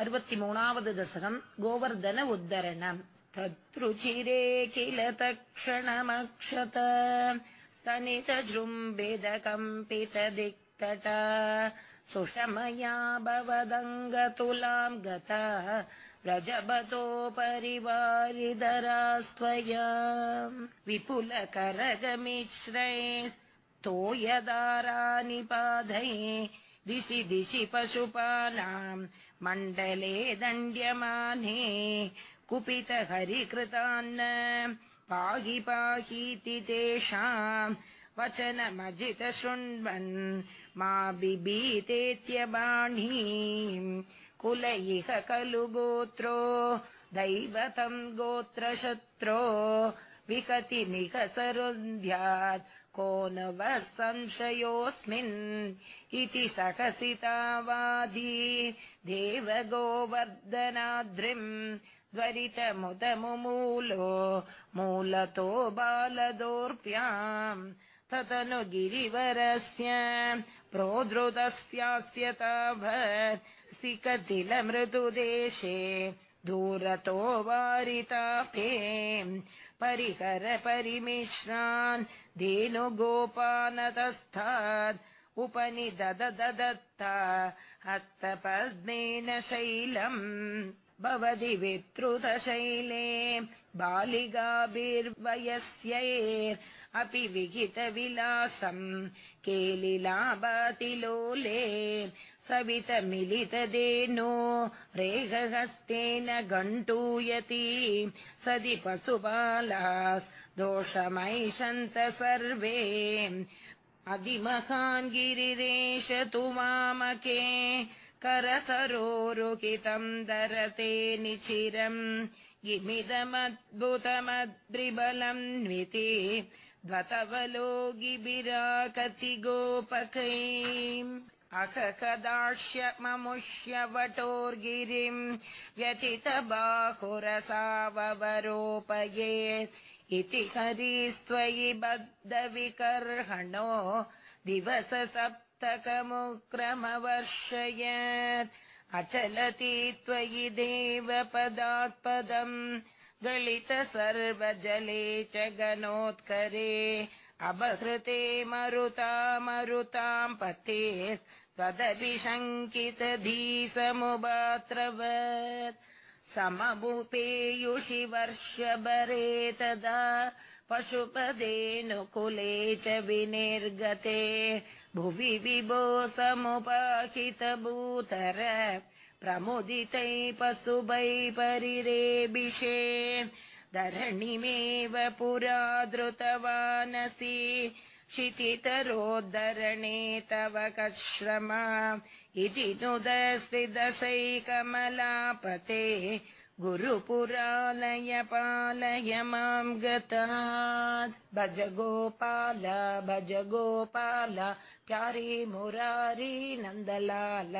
अरुपति मूणावद् दशकम् गोवर्धन उद्धरणम् तत्रुचिरे किल तक्षणमक्षत स्तनितजृम्बिदकम्पितदिक्तट सुषमया भवदङ्गतुलाम् गता व्रजबतो परिवारिधरास्त्वया विपुलकरगमिश्रैस्तोयदारानि पाधये दिशि दिशि पशुपानाम् मण्डले दण्ड्यमाने कुपित हरिकृतान्न पाहि पाहीति तेषाम् वचनमजित शृण्वन् मा बिभीतेत्यबाणी कुल इह खलु गोत्रो दैवतम् गोत्रशत्रो विकतिमिह सरुन्ध्यात् को न वः संशयोऽस्मिन् इति सकसितावादी देवगोवर्धनाद्रिम् त्वरितमुदमुमूलो मूलतो बालदोर्प्याम्। ततनु गिरिवरस्य प्रोद्धृतस्यास्य तावत् सिकतिलमृदुदेशे दूरतो वारितापे परिहर परिमिश्रान् धेनुगोपानतस्थात् उपनिदददत्ता हस्तपद्मेन शैलम् भवति वितृतशैले बालिगाभिर्वयस्यैर् अपि विहितविलासम् केलिलाबातिलोले सवितमिलितदेनो रेहहस्तेन गण्टूयति सदि पशुपालास् दोषमैषन्त सर्वे। तु मामके करसरोरुहितम् दरते निचिरम् गिमिदमद्भुतमद्रिबलम् न्विति गिबिराकति गोपकै। अककदाक्ष्य ममुष्य वटोर्गिरिम्। व्यचित बाहुरसावरोपयेत् इति हरिस्त्वयि बद्धविकर्हणो दिवस सप्तकमुक्रमवर्षयत्। अचलति त्वयि देवपदात्पदम् गलित सर्वजले च गणोत्करे अबहृते मरुता मरुताम् पते त्वदपि शङ्कितधीसमुभात्रवत् समभूपेयुषि वर्षभरे तदा पशुपदेऽनुकुले च विनिर्गते। भुवि विभो समुपाहितभूतर प्रमुदितै पशुभै परिरेबिषे धरणिमेव पुरा धृतवानसि क्षितितरोद्धरणे तव कश्रमा। इति नुदस्ति दशैकमलापते गुरुपुरालय पालय माम् गतात्। भज गोपाल भज गोपाल प्यारी मुरारी नन्दलाल